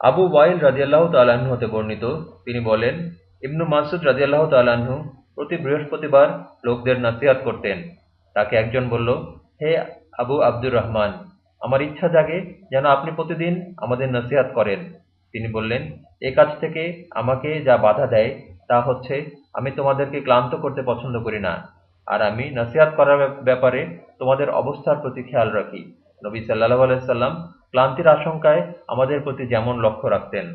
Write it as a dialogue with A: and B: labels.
A: আবু ওয়াইল রাজিয়াল্লাহ তাল্লাহ্ন হতে বর্ণিত। তিনি বলেন, ইবনু মাসুদ রাজিয়াল্লাহ তাল্লাহ্ন প্রতি বৃহস্পতিবার লোকদের নাসিহাত করতেন। তাকে একজন বলল, হে আবু আব্দুর রহমান, আমার ইচ্ছা জাগে যেন আপনি প্রতিদিন আমাদের নসিহাত করেন। তিনি বললেন, এ কাজ থেকে আমাকে যা বাধা দেয় তা হচ্ছে আমি তোমাদেরকে ক্লান্ত করতে পছন্দ করি না, আর আমি নসিহাত করার ব্যাপারে তোমাদের অবস্থার প্রতি খেয়াল রাখি। নবী সাল্লাহ আলাইসাল্লাম ক্লান্তির আশঙ্কায় আমাদের প্রতি যেমন লক্ষ্য রাখতেন